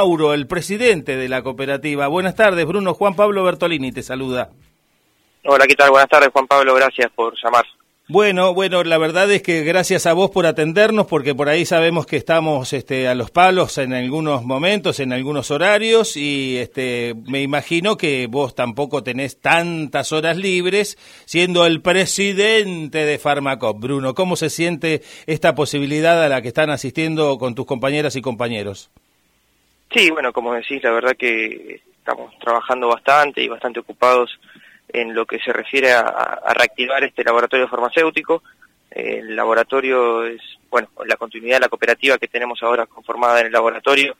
Mauro, el presidente de la cooperativa. Buenas tardes, Bruno. Juan Pablo Bertolini te saluda. Hola, ¿qué tal? Buenas tardes, Juan Pablo. Gracias por llamar. Bueno, bueno, la verdad es que gracias a vos por atendernos, porque por ahí sabemos que estamos este, a los palos en algunos momentos, en algunos horarios, y este, me imagino que vos tampoco tenés tantas horas libres, siendo el presidente de Farmacop. Bruno, ¿cómo se siente esta posibilidad a la que están asistiendo con tus compañeras y compañeros? Sí, bueno, como decís, la verdad que estamos trabajando bastante y bastante ocupados en lo que se refiere a, reactivar este laboratorio farmacéutico. El laboratorio es, bueno, la continuidad de la cooperativa que tenemos ahora conformada en el laboratorio.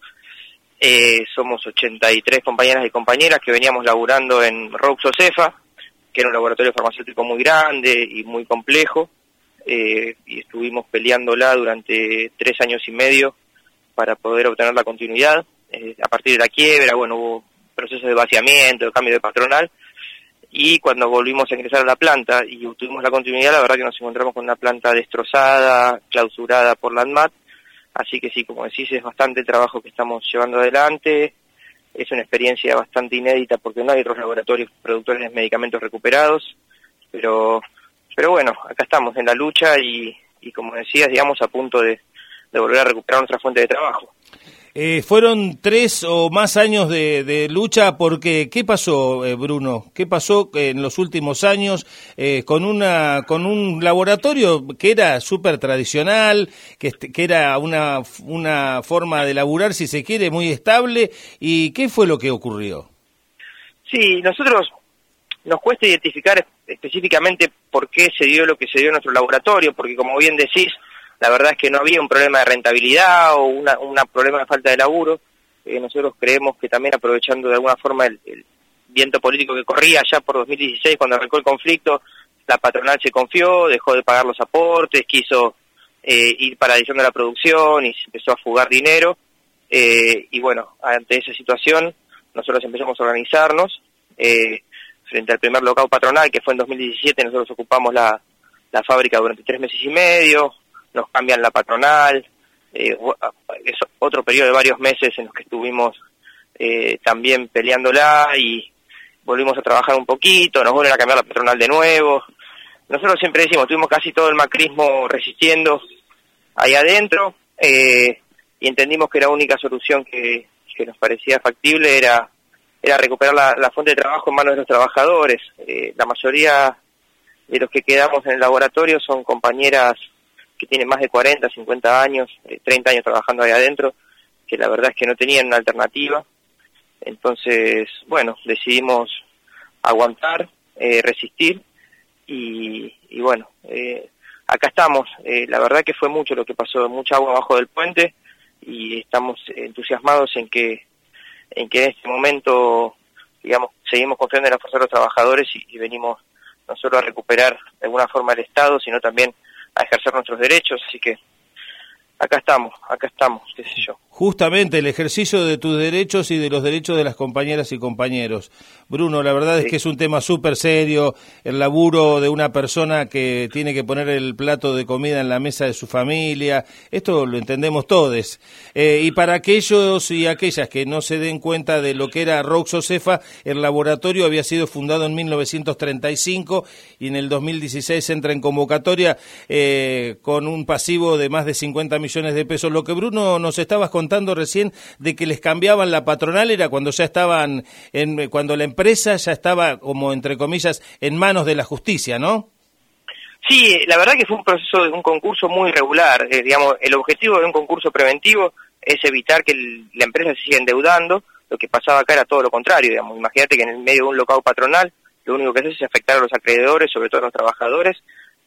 Eh, somos 83 compañeras y compañeras que veníamos laburando en Roxocefa, que era un laboratorio farmacéutico muy grande y muy complejo, eh, y estuvimos peleándola durante tres años y medio para poder obtener la continuidad. Eh, a partir de la quiebra, bueno, hubo procesos de vaciamiento, de cambio de patronal, y cuando volvimos a ingresar a la planta y obtuvimos la continuidad, la verdad que nos encontramos con una planta destrozada, clausurada por la ANMAT, así que sí, como decís, es bastante trabajo que estamos llevando adelante, es una experiencia bastante inédita porque no hay otros laboratorios productores de medicamentos recuperados, pero, pero bueno, acá estamos en la lucha y, y como decías, digamos, a punto de volver a recuperar nuestra fuente de trabajo. Eh, fueron tres o más años de, lucha porque ¿qué pasó, eh, Bruno? ¿Qué pasó en los últimos años eh, con una con un laboratorio que era súper tradicional, que, que era una, una forma de laburar, si se quiere, muy estable? ¿Y qué fue lo que ocurrió? Sí, nosotros nos cuesta identificar específicamente por qué se dio lo que se dio en nuestro laboratorio, porque como bien decís, la verdad es que no había un problema de rentabilidad o un problema de falta de laburo. Eh, nosotros creemos que también aprovechando de alguna forma el, viento político que corría ya por 2016 cuando arrancó el conflicto, la patronal se confió, dejó de pagar los aportes, quiso eh, ir paralizando la producción y se empezó a fugar dinero. Eh, y bueno, ante esa situación nosotros empezamos a organizarnos. Eh, frente al primer local patronal que fue en 2017, nosotros ocupamos la, la fábrica durante tres meses y medio, nos cambian la patronal, eh, es otro periodo de varios meses en los que estuvimos eh, también peleándola y volvimos a trabajar un poquito, nos vuelven a cambiar la patronal de nuevo. Nosotros siempre decimos, tuvimos casi todo el macrismo resistiendo ahí adentro eh, y entendimos que la única solución que, nos parecía factible era, era recuperar la, la, fuente de trabajo en manos de los trabajadores. Eh, la mayoría de los que quedamos en el laboratorio son compañeras que tiene más de 40, 50 años, 30 eh, años trabajando ahí adentro, que la verdad es que no tenían una alternativa. Entonces, bueno, decidimos aguantar, eh, resistir y, bueno, eh, acá estamos. la verdad que fue mucho lo que pasó, mucha agua abajo del puente y estamos entusiasmados en que en que en este momento, digamos, seguimos confiando en la fuerza de los trabajadores y, y venimos no solo a recuperar de alguna forma el Estado, sino también a ejercer nuestros derechos, así que acá estamos, acá estamos, qué sé yo. Justamente el ejercicio de tus derechos y de los derechos de las compañeras y compañeros. Bruno, la verdad es que es un tema súper serio, el laburo de una persona que tiene que poner el plato de comida en la mesa de su familia, esto lo entendemos todos. Eh, y para aquellos y aquellas que no se den cuenta de lo que era Roxocefa, el laboratorio había sido fundado en 1935 y en el 2016 entra en convocatoria eh, con un pasivo de más de 50 millones de pesos. Lo que Bruno nos estaba contando contando recién de que les cambiaban la patronal, era cuando ya estaban, en, cuando la empresa ya estaba, como entre comillas, en manos de la justicia, ¿no? Sí, la verdad que fue un proceso de un concurso muy regular. Eh, digamos, el objetivo de un concurso preventivo es evitar que la empresa se siga endeudando. Lo que pasaba acá era todo lo contrario. Digamos, imagínate que en el medio de un local patronal, lo único que hace es afectar a los acreedores, sobre todo a los trabajadores.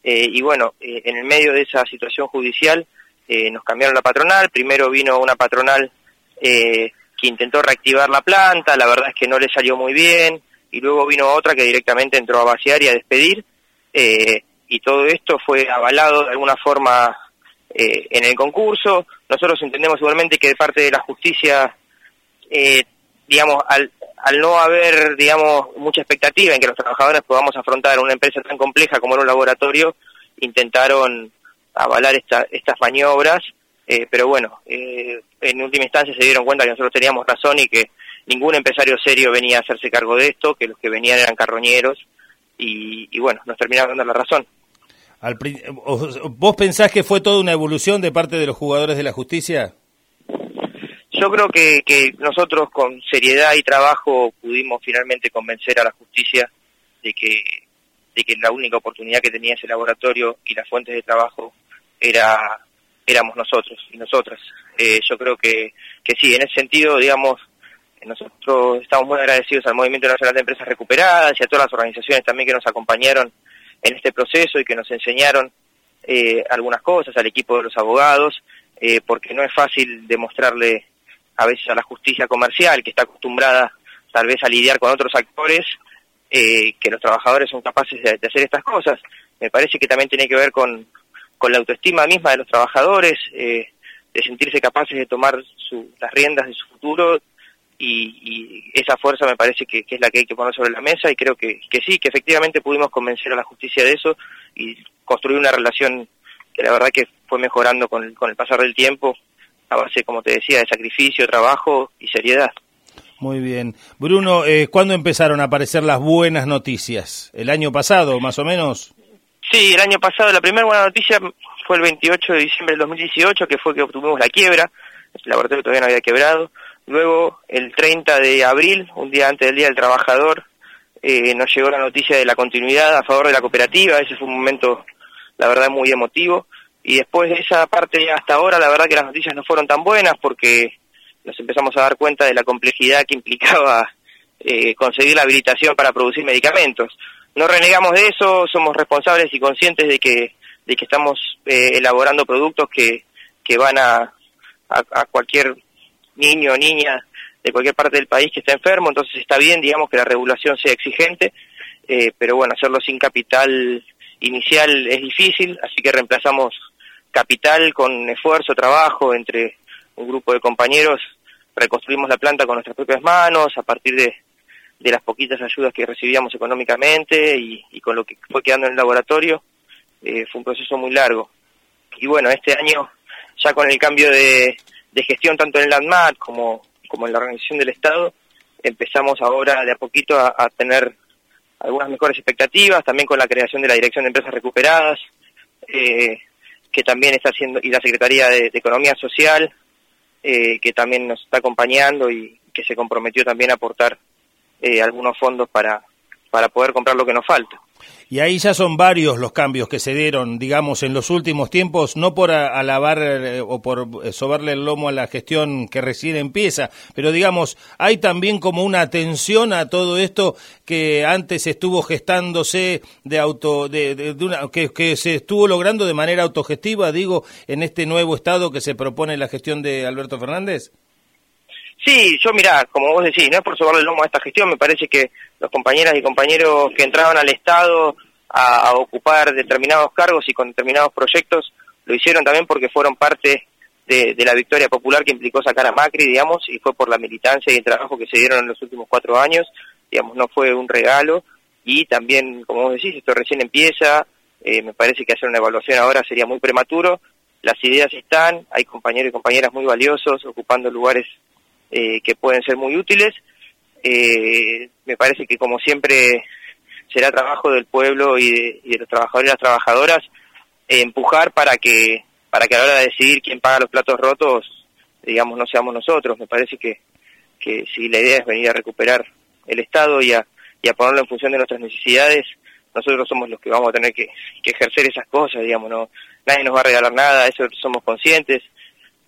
Eh, y bueno, eh, en el medio de esa situación judicial, eh, nos cambiaron la patronal, primero vino una patronal eh, que intentó reactivar la planta, la verdad es que no le salió muy bien, y luego vino otra que directamente entró a vaciar y a despedir, eh, y todo esto fue avalado de alguna forma en el concurso. Nosotros entendemos igualmente que de parte de la justicia, digamos, al, al no haber, digamos, mucha expectativa en que los trabajadores podamos afrontar una empresa tan compleja como era un laboratorio, intentaron avalar esta, estas maniobras eh, pero bueno, eh, en última instancia se dieron cuenta que nosotros teníamos razón y que ningún empresario serio venía a hacerse cargo de esto, que los que venían eran carroñeros y, bueno, nos terminaron dando la razón. ¿Vos pensás que fue toda una evolución de parte de los jugadores de la justicia? Yo creo que, que nosotros con seriedad y trabajo pudimos finalmente convencer a la justicia de que, de que la única oportunidad que tenía ese laboratorio y las fuentes de trabajo era éramos nosotros y nosotras. Eh, yo creo que, que sí, en ese sentido, digamos, nosotros estamos muy agradecidos al Movimiento Nacional de Empresas Recuperadas y a todas las organizaciones también que nos acompañaron en este proceso y que nos enseñaron eh, algunas cosas, al equipo de los abogados, eh, porque no es fácil demostrarle a veces a la justicia comercial, que está acostumbrada tal vez a lidiar con otros actores, eh, que los trabajadores son capaces de, hacer estas cosas. Me parece que también tiene que ver con, con la autoestima misma de los trabajadores, de sentirse capaces de tomar su, las riendas de su futuro y, esa fuerza me parece que, es la que hay que poner sobre la mesa y creo que, sí, que efectivamente pudimos convencer a la justicia de eso y construir una relación que la verdad que fue mejorando con con el pasar del tiempo a base, como te decía, de sacrificio, trabajo y seriedad. Muy bien. Bruno, eh, ¿cuándo empezaron a aparecer las buenas noticias? ¿El año pasado, más o menos? Sí, el año pasado. La primera buena noticia fue el 28 de diciembre del 2018, que fue que obtuvimos la quiebra. El laboratorio todavía no había quebrado. Luego, el 30 de abril, un día antes del Día del Trabajador, eh, nos llegó la noticia de la continuidad a favor de la cooperativa. Ese fue un momento, la verdad, muy emotivo. Y después de esa parte hasta ahora, la verdad que las noticias no fueron tan buenas porque nos empezamos a dar cuenta de la complejidad que implicaba eh, conseguir la habilitación para producir medicamentos. No renegamos de eso, somos responsables y conscientes de que, de que estamos eh, elaborando productos que, que van a, a cualquier niño o niña de cualquier parte del país que está enfermo, entonces está bien, digamos, que la regulación sea exigente, eh, pero bueno, hacerlo sin capital inicial es difícil, así que reemplazamos capital con esfuerzo, trabajo entre un grupo de compañeros, reconstruimos la planta con nuestras propias manos, a partir de, de las poquitas ayudas que recibíamos económicamente y, con lo que fue quedando en el laboratorio, eh, fue un proceso muy largo. Y bueno, este año, ya con el cambio de, gestión tanto en el ANMAT como, como en la organización del Estado, empezamos ahora de a poquito a, tener algunas mejores expectativas, también con la creación de la Dirección de Empresas Recuperadas, eh, que también está haciendo, y la Secretaría de, Economía Social, eh, que también nos está acompañando y que se comprometió también a aportar eh, algunos fondos para, para poder comprar lo que nos falta. Y ahí ya son varios los cambios que se dieron, digamos, en los últimos tiempos, no por alabar eh, o por eh, sobarle el lomo a la gestión que recién empieza, pero digamos, hay también como una atención a todo esto que antes estuvo gestándose de auto, de, una, que, que se estuvo logrando de manera autogestiva, digo, en este nuevo estado que se propone la gestión de Alberto Fernández. Sí, yo mirá, como vos decís, no es por sobarle el lomo a esta gestión, me parece que los compañeras y compañeros que entraban al Estado a, ocupar determinados cargos y con determinados proyectos lo hicieron también porque fueron parte de, la victoria popular que implicó sacar a Macri, digamos, y fue por la militancia y el trabajo que se dieron en los últimos cuatro años, digamos, no fue un regalo, y también, como vos decís, esto recién empieza, eh, me parece que hacer una evaluación ahora sería muy prematuro, las ideas están, hay compañeros y compañeras muy valiosos ocupando lugares eh, que pueden ser muy útiles. Eh, me parece que como siempre será trabajo del pueblo y de, los trabajadores y las trabajadoras eh, empujar para que para que a la hora de decidir quién paga los platos rotos, digamos, no seamos nosotros. Me parece que, que si la idea es venir a recuperar el Estado y a, y a ponerlo en función de nuestras necesidades, nosotros somos los que vamos a tener que, que ejercer esas cosas, digamos, no nadie nos va a regalar nada, eso somos conscientes,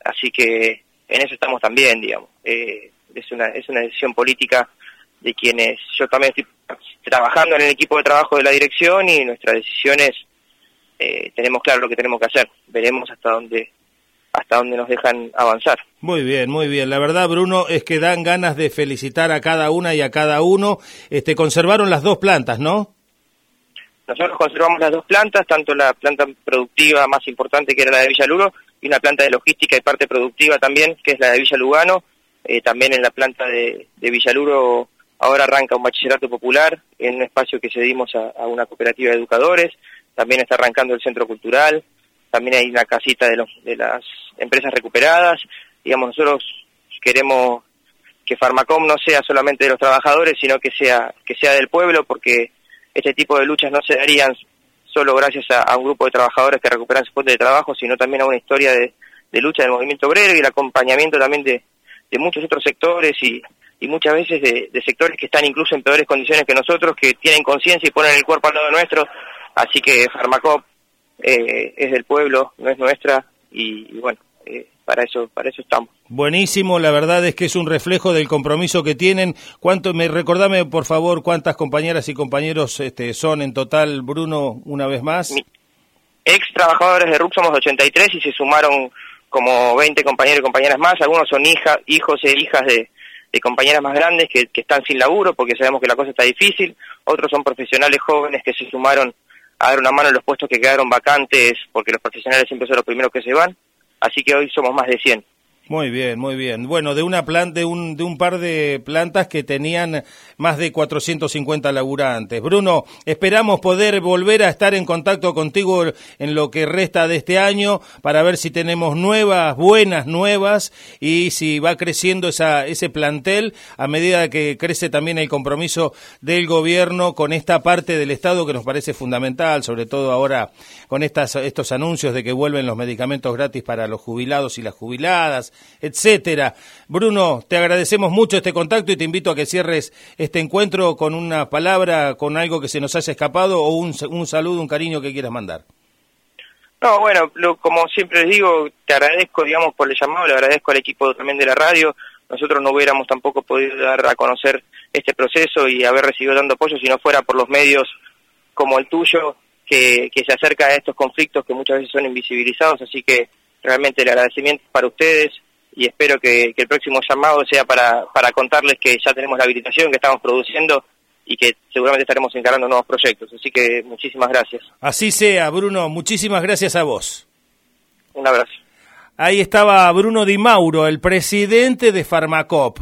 así que en eso estamos también, digamos. Eh, es, una, es una decisión política de quienes, yo también estoy trabajando en el equipo de trabajo de la dirección y nuestras decisiones eh, tenemos claro lo que tenemos que hacer. Veremos hasta dónde hasta dónde nos dejan avanzar. Muy bien, muy bien. La verdad, Bruno, es que dan ganas de felicitar a cada una y a cada uno. Este, conservaron las dos plantas, ¿no? Nosotros conservamos las dos plantas, tanto la planta productiva más importante que era la de Villaluro y una planta de logística y parte productiva también, que es la de Villa Lugano. Eh, también en la planta de, Villaluro ahora arranca un bachillerato popular en un espacio que cedimos a, una cooperativa de educadores. También está arrancando el centro cultural. también hay una casita de, los, de las empresas recuperadas. Digamos, nosotros queremos que Farmacom no sea solamente de los trabajadores, sino que sea, que sea del pueblo, porque este tipo de luchas no se darían solo gracias a, un grupo de trabajadores que recuperan su fuente de trabajo, sino también a una historia de, lucha del movimiento obrero y el acompañamiento también de, muchos otros sectores y, muchas veces de, sectores que están incluso en peores condiciones que nosotros, que tienen conciencia y ponen el cuerpo al lado nuestro. Así que Farmacop eh, es del pueblo, no es nuestra y, bueno, eh, para eso para eso estamos. Buenísimo, la verdad es que es un reflejo del compromiso que tienen. ¿Cuánto me recordame por favor cuántas compañeras y compañeros este, son en total, Bruno, una vez más? ex trabajadores de RUC somos 83 y se sumaron como 20 compañeros y compañeras más, algunos son hija, hijos e hijas de, compañeras más grandes que, que están sin laburo porque sabemos que la cosa está difícil, otros son profesionales jóvenes que se sumaron a dar una mano en los puestos que quedaron vacantes porque los profesionales siempre son los primeros que se van así que hoy somos más de 100. Muy bien, muy bien. Bueno, de una planta, de un, de un par de plantas que tenían más de 450 laburantes. Bruno, esperamos poder volver a estar en contacto contigo en lo que resta de este año para ver si tenemos nuevas, buenas nuevas y si va creciendo esa, ese plantel a medida que crece también el compromiso del gobierno con esta parte del Estado que nos parece fundamental, sobre todo ahora con estas, estos anuncios de que vuelven los medicamentos gratis para los jubilados y las jubiladas etcétera. Bruno, te agradecemos mucho este contacto y te invito a que cierres este encuentro con una palabra, con algo que se nos haya escapado o un, un saludo, un cariño que quieras mandar. No, bueno, como siempre les digo, te agradezco, digamos, por el llamado, le agradezco al equipo también de la radio. Nosotros no hubiéramos tampoco podido dar a conocer este proceso y haber recibido tanto apoyo si no fuera por los medios como el tuyo, que, que se acerca a estos conflictos que muchas veces son invisibilizados. Así que realmente el agradecimiento para ustedes y espero que, el próximo llamado sea para, para contarles que ya tenemos la habilitación, que estamos produciendo y que seguramente estaremos encarando nuevos proyectos. Así que muchísimas gracias. Así sea, Bruno. Muchísimas gracias a vos. Un abrazo. Ahí estaba Bruno Di Mauro, el presidente de Farmacop.